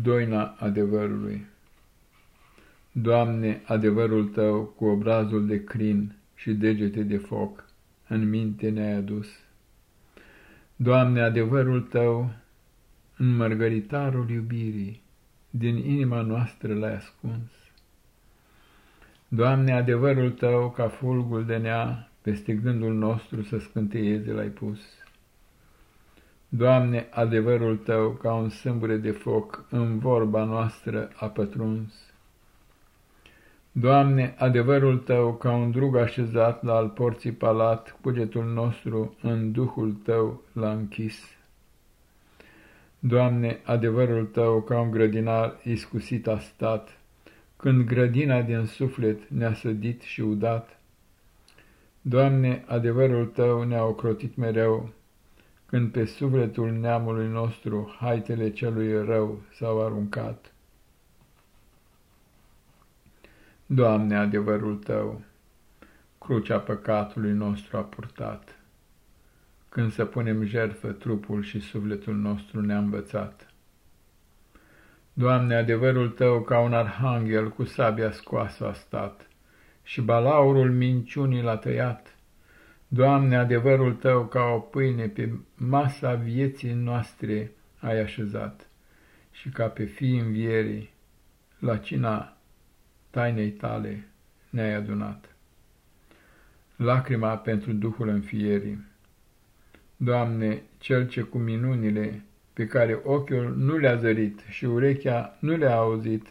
Doina adevărului Doamne, adevărul Tău cu obrazul de crin și degete de foc în minte ne-ai adus. Doamne, adevărul Tău în mărgăritarul iubirii din inima noastră l-ai ascuns. Doamne, adevărul Tău ca fulgul de nea peste gândul nostru să scânteieze l-ai pus. Doamne, adevărul Tău ca un sâmbure de foc în vorba noastră a pătruns. Doamne, adevărul Tău ca un drug așezat la al porții palat, cugetul nostru în Duhul Tău l-a închis. Doamne, adevărul Tău ca un grădinar iscusit a stat, când grădina din suflet ne-a sădit și udat. Doamne, adevărul Tău ne-a ocrotit mereu, când pe sufletul neamului nostru haitele celui rău s-au aruncat. Doamne, adevărul Tău, crucea păcatului nostru a purtat. Când să punem jertfă, trupul și sufletul nostru ne-a învățat. Doamne, adevărul Tău ca un arhanghel cu sabia scoasă a stat și balaurul minciunii l-a tăiat. Doamne, adevărul Tău ca o pâine pe masa vieții noastre ai așezat și ca pe fii învierii la cina tainei Tale ne-ai adunat. Lacrima pentru Duhul înfierii Doamne, Cel ce cu minunile pe care ochiul nu le-a zărit și urechea nu le-a auzit,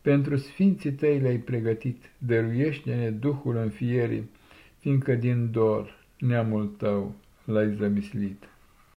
pentru sfinții tăi le-ai pregătit, dăruiește-ne Duhul înfierii, fiindcă din dor neamul tău l-ai zămislit.